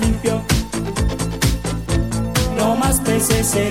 limpio. No más peces se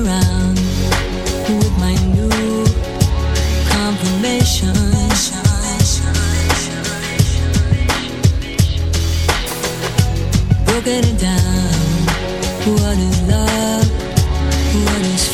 broken down. What is love? What is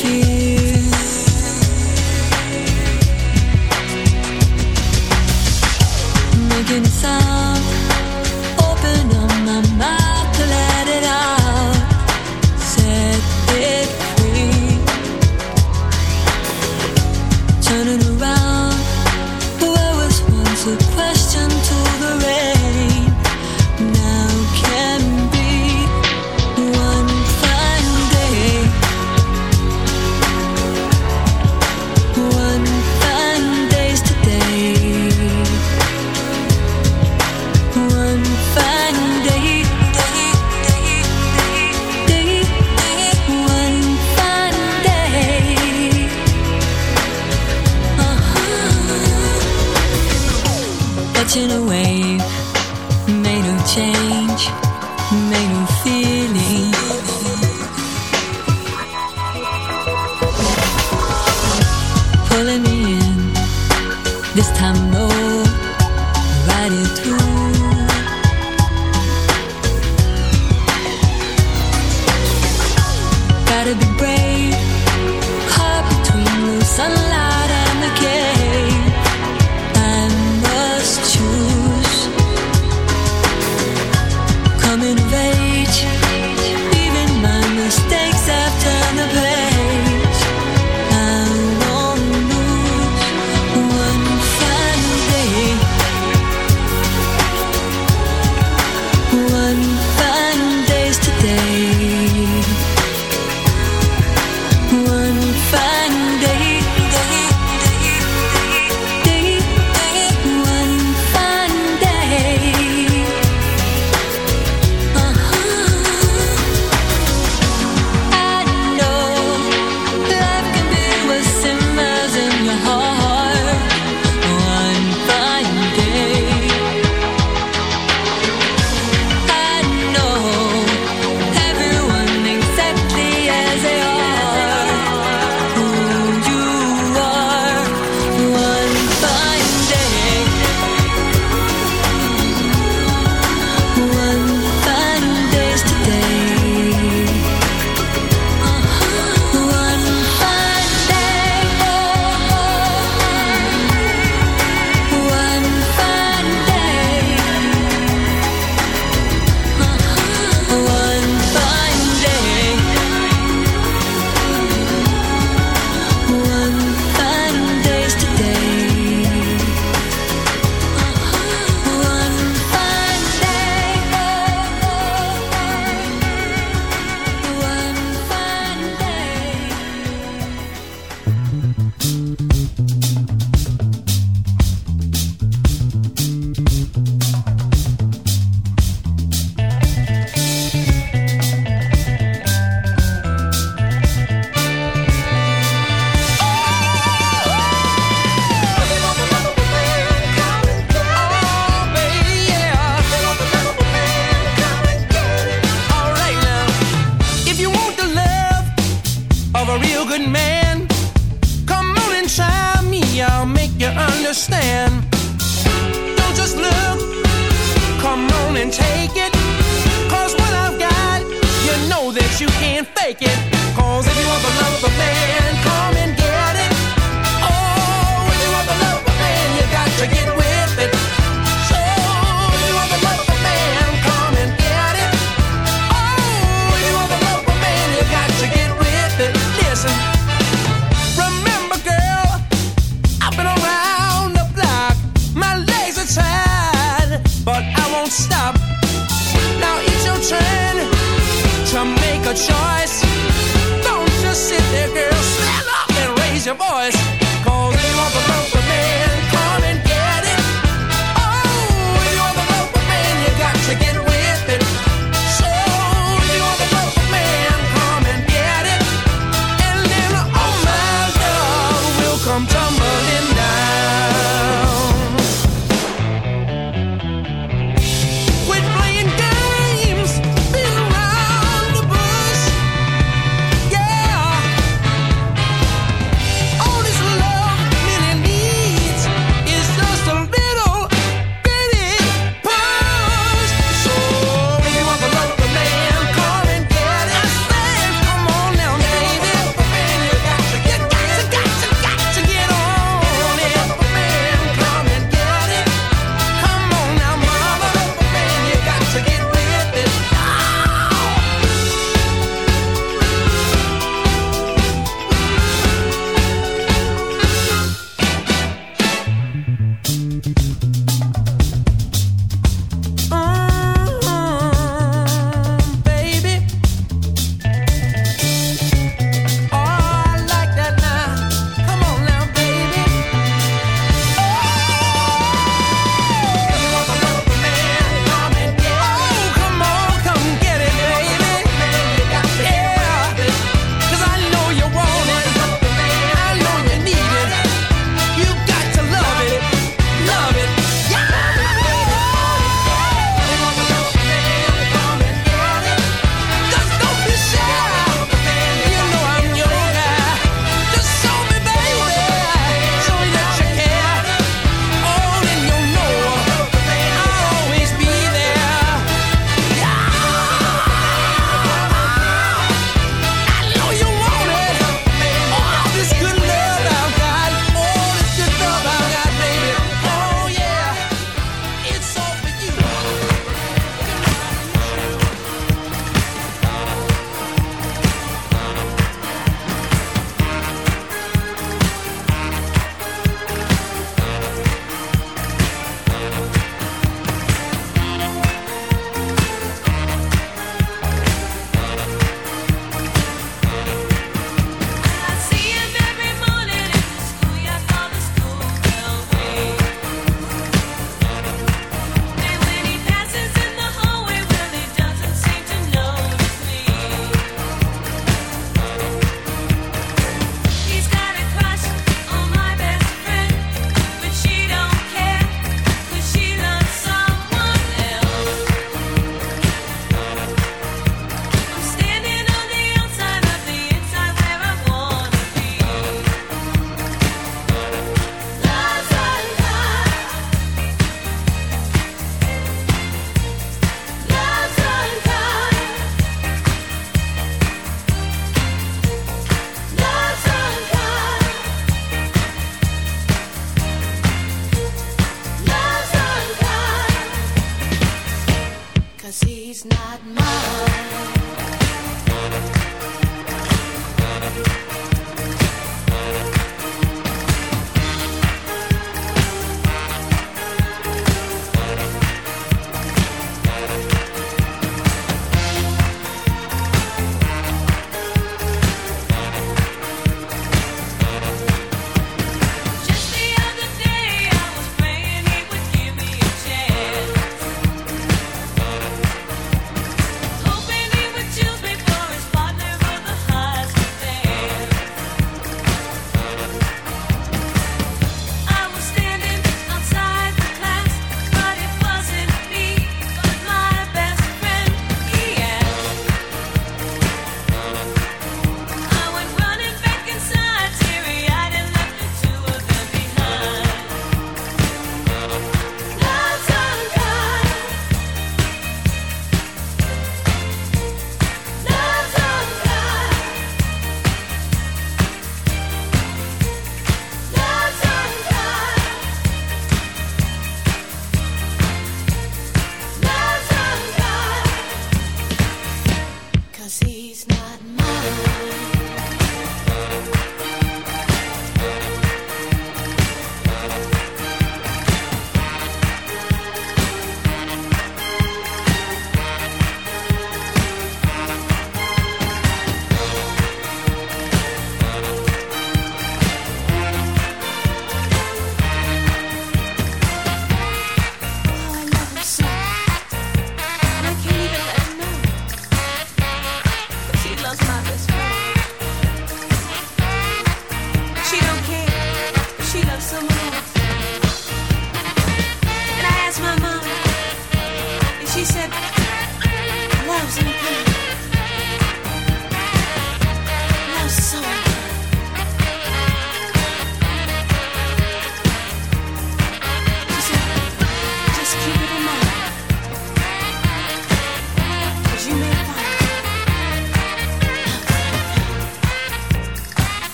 fake it.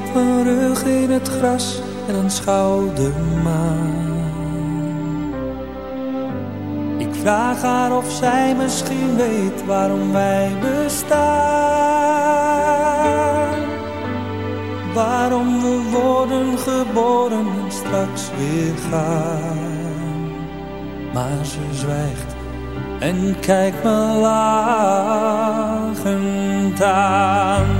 op mijn rug in het gras en een de maan. Ik vraag haar of zij misschien weet waarom wij bestaan. Waarom we worden geboren en straks weer gaan. Maar ze zwijgt en kijkt me lachend aan.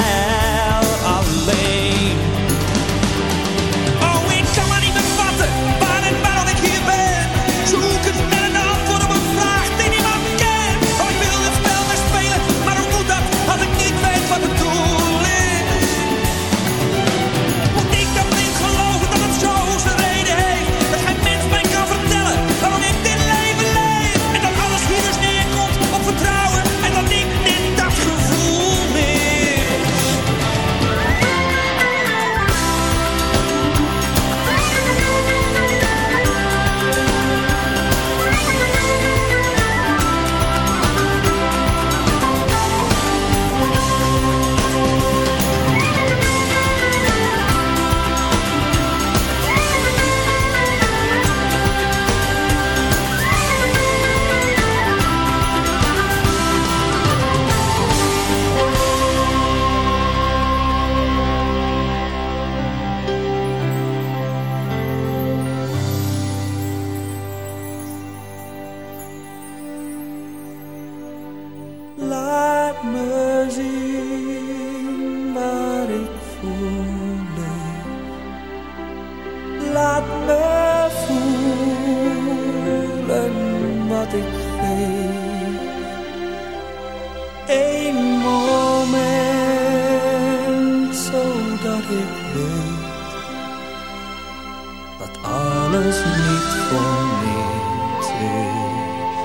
dat alles niet voor niets is.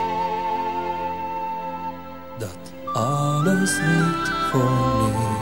Dat alles niet voor niets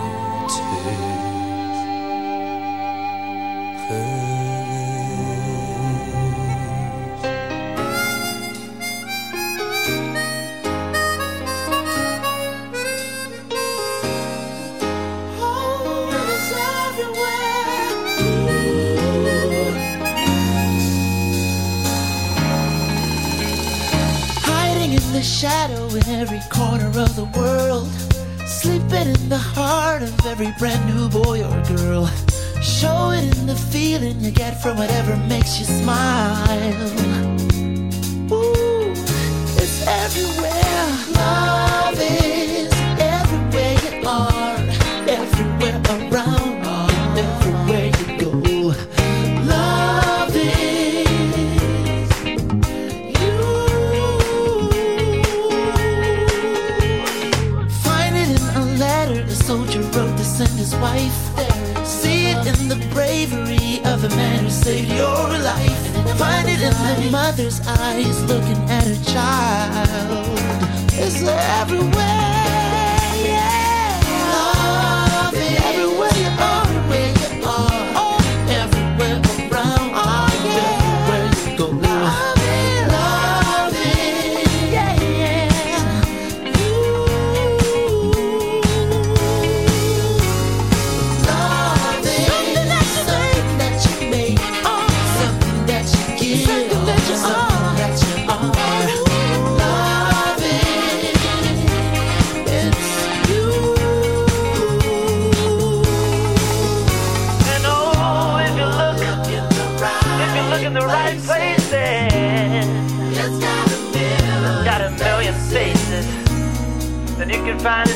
find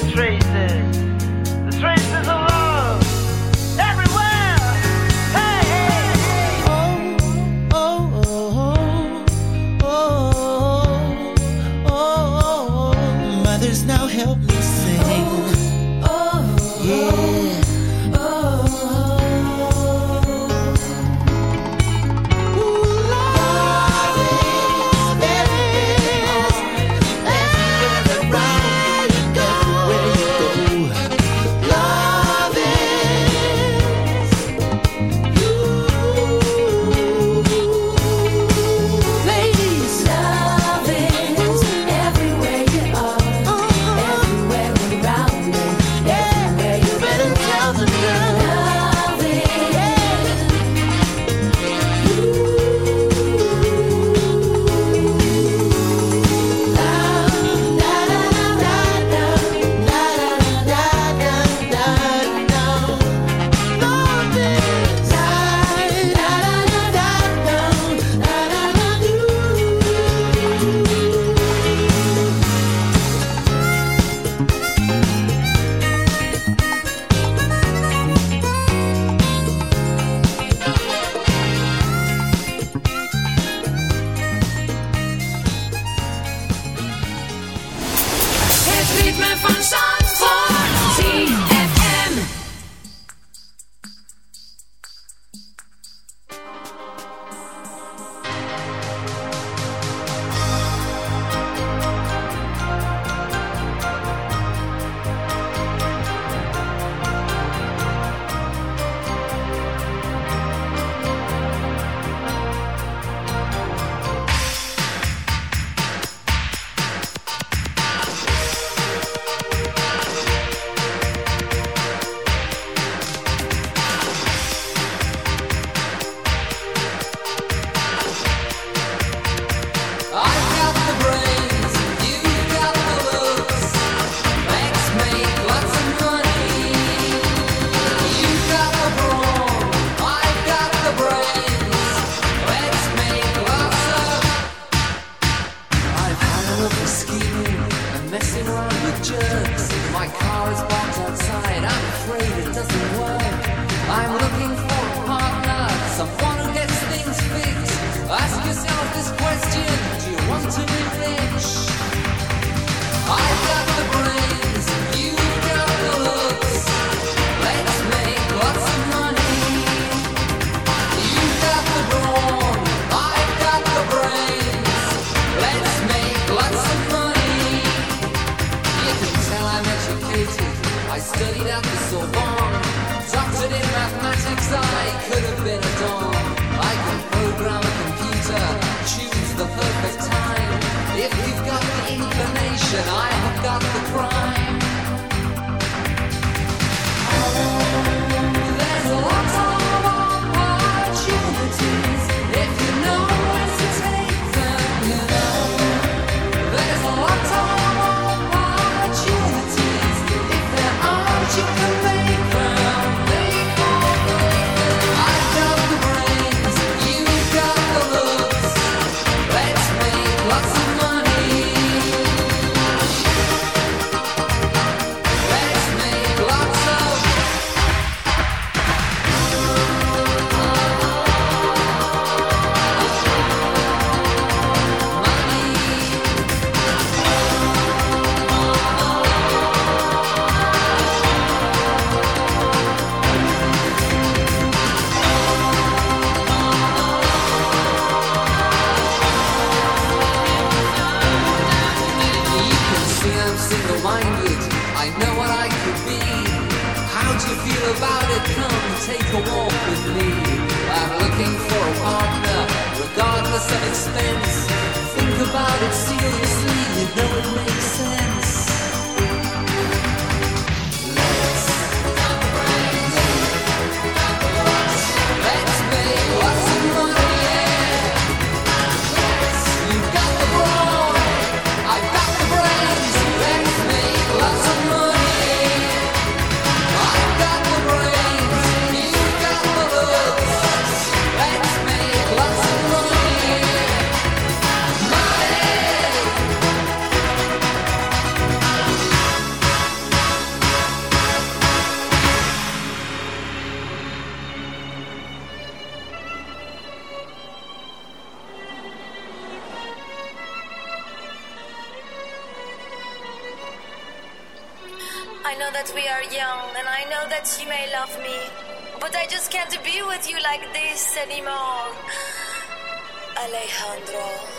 anymore. Alejandro.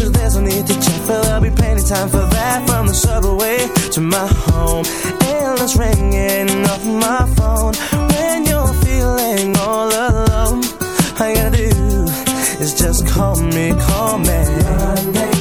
cause there's no need to check For there'll be plenty time for that. From the subway to my home Endless ringing off my phone. When you're feeling all alone All you gotta do is just call me, call me. Monday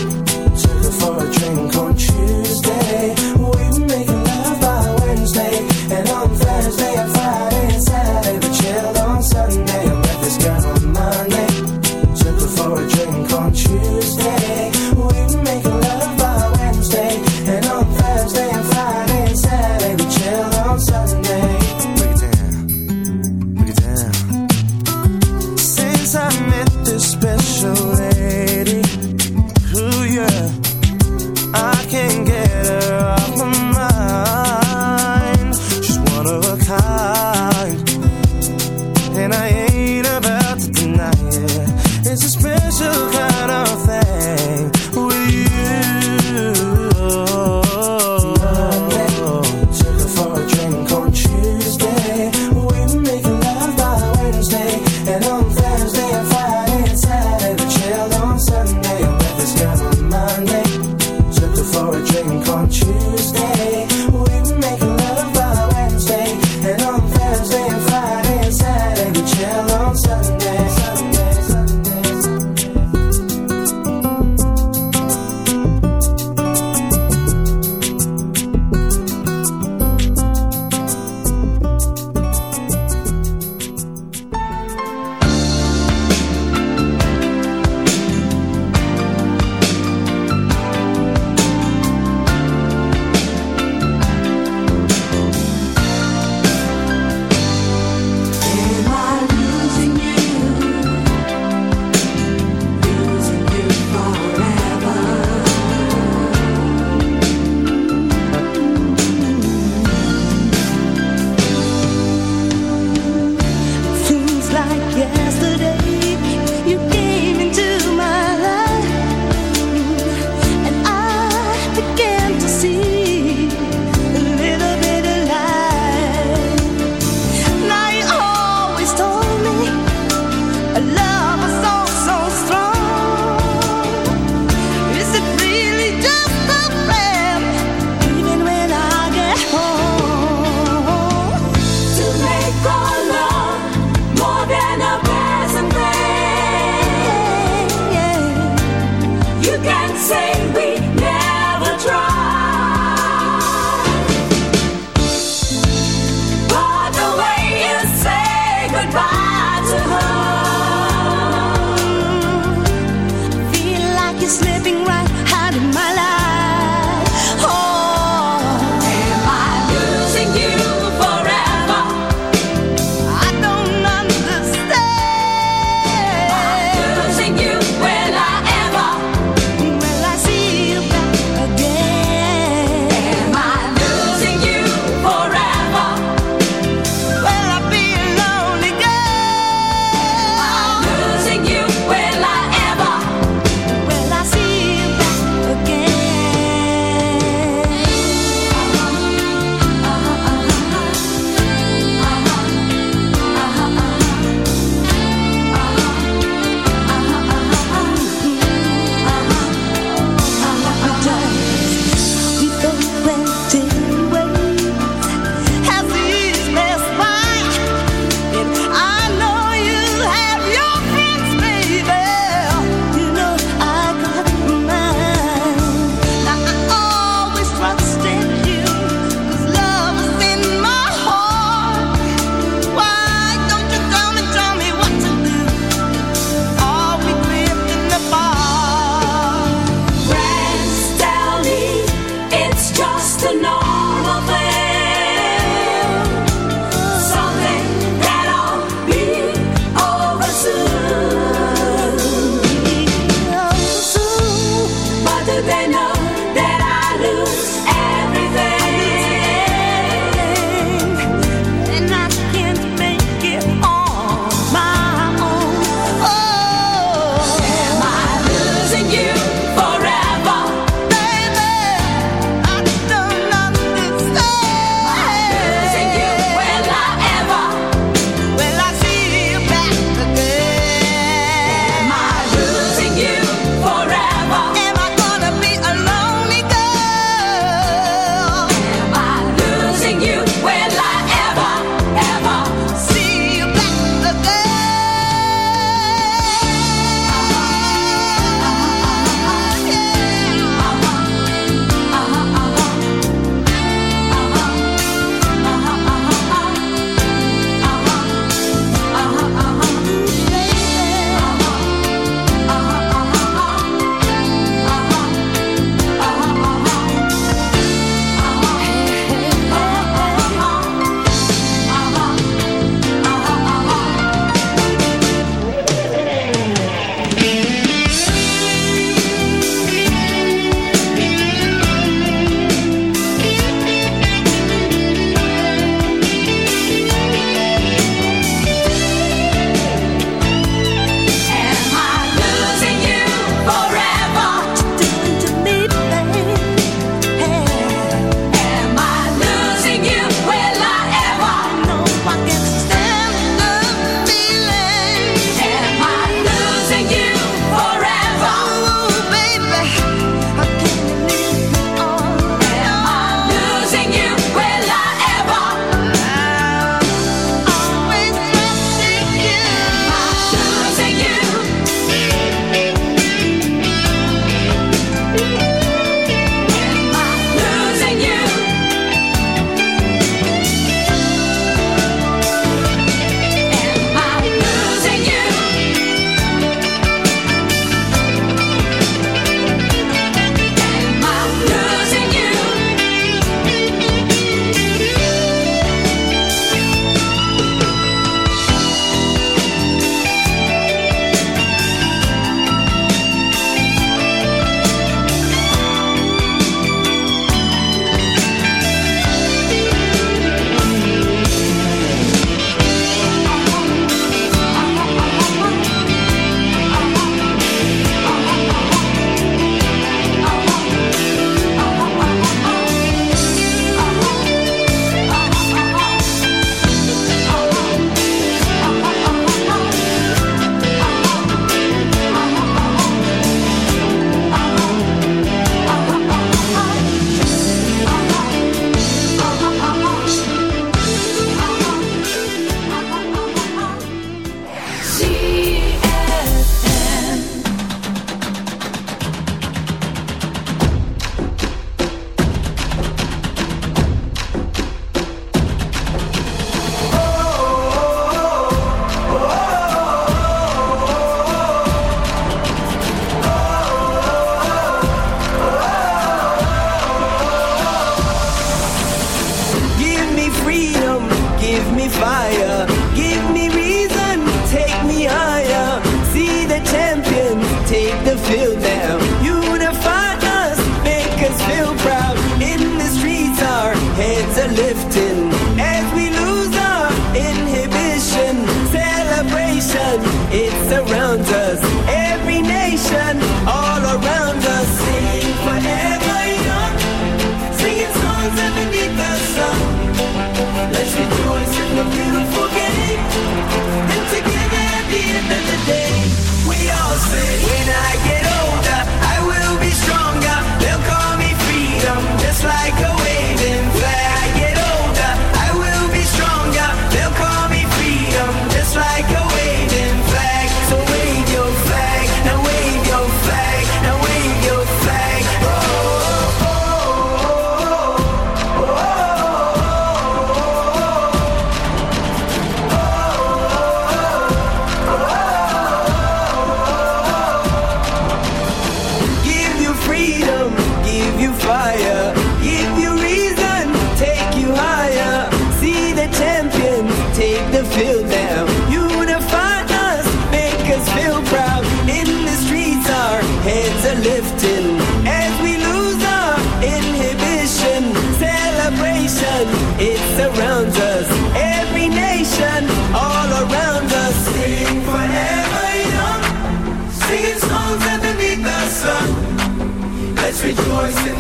for a drink on Tuesday.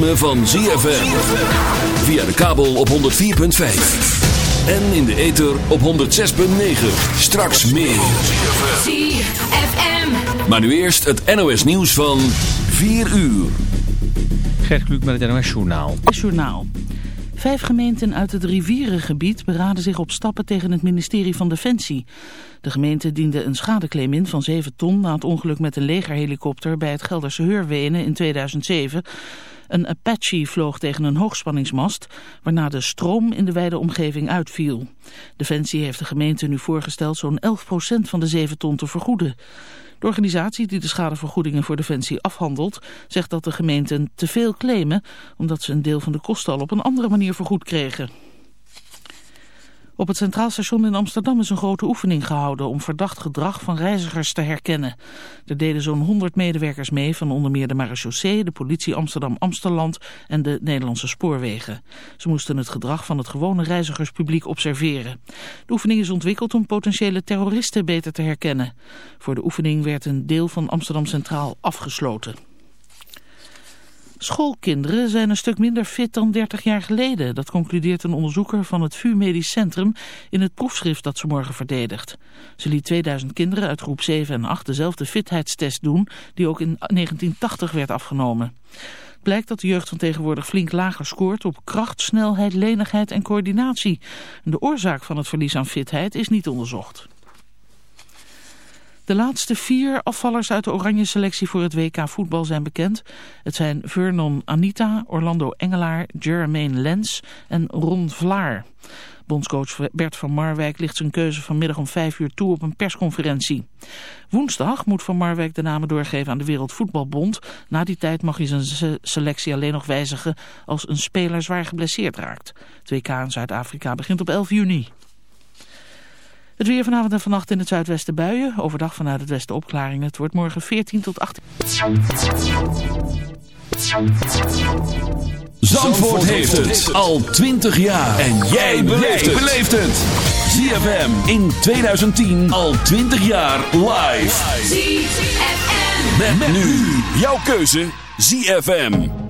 ritme van ZFM. Via de kabel op 104.5. En in de ether op 106.9. Straks meer. ZFM. Maar nu eerst het NOS nieuws van 4 uur. Gert Kluk met het NOS Journaal. Journaal. Vijf gemeenten uit het rivierengebied beraden zich op stappen tegen het ministerie van Defensie. De gemeente diende een schadeclaim in van 7 ton na het ongeluk met een legerhelikopter bij het Gelderse Heurwenen in 2007. Een Apache vloog tegen een hoogspanningsmast, waarna de stroom in de wijde omgeving uitviel. Defensie heeft de gemeente nu voorgesteld zo'n 11% van de 7 ton te vergoeden. De organisatie die de schadevergoedingen voor Defensie afhandelt, zegt dat de gemeenten te veel claimen, omdat ze een deel van de kosten al op een andere manier vergoed kregen. Op het Centraal Station in Amsterdam is een grote oefening gehouden om verdacht gedrag van reizigers te herkennen. Er deden zo'n 100 medewerkers mee van onder meer de marechaussee, de politie Amsterdam-Amsteland en de Nederlandse spoorwegen. Ze moesten het gedrag van het gewone reizigerspubliek observeren. De oefening is ontwikkeld om potentiële terroristen beter te herkennen. Voor de oefening werd een deel van Amsterdam Centraal afgesloten. Schoolkinderen zijn een stuk minder fit dan 30 jaar geleden. Dat concludeert een onderzoeker van het VU Medisch Centrum in het proefschrift dat ze morgen verdedigt. Ze liet 2000 kinderen uit groep 7 en 8 dezelfde fitheidstest doen die ook in 1980 werd afgenomen. Blijkt dat de jeugd van tegenwoordig flink lager scoort op kracht, snelheid, lenigheid en coördinatie. De oorzaak van het verlies aan fitheid is niet onderzocht. De laatste vier afvallers uit de oranje selectie voor het WK voetbal zijn bekend. Het zijn Vernon Anita, Orlando Engelaar, Jermaine Lens en Ron Vlaar. Bondscoach Bert van Marwijk ligt zijn keuze vanmiddag om vijf uur toe op een persconferentie. Woensdag moet Van Marwijk de namen doorgeven aan de Wereldvoetbalbond. Na die tijd mag hij zijn se- selectie alleen nog wijzigen als een speler zwaar geblesseerd raakt. Het WK in Zuid-Afrika begint op 11 juni. Het weer vanavond en vannacht in het zuidwesten buien. Overdag vanuit het westen opklaringen. Het wordt morgen 14 tot 18. Zandvoort heeft het al 20 jaar. En jij beleeft het. ZFM in 2010 al 20 jaar live. ZFM. Met, nu jouw keuze ZFM.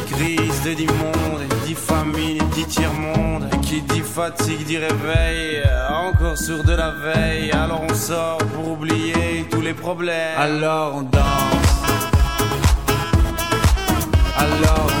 crise te dit monde Dit famine dit tiers-monde Qui dit fatigue dit réveil Encore sourd de la veille. Alors on sort pour oublier tous les problèmes. Alors on danse. Alors on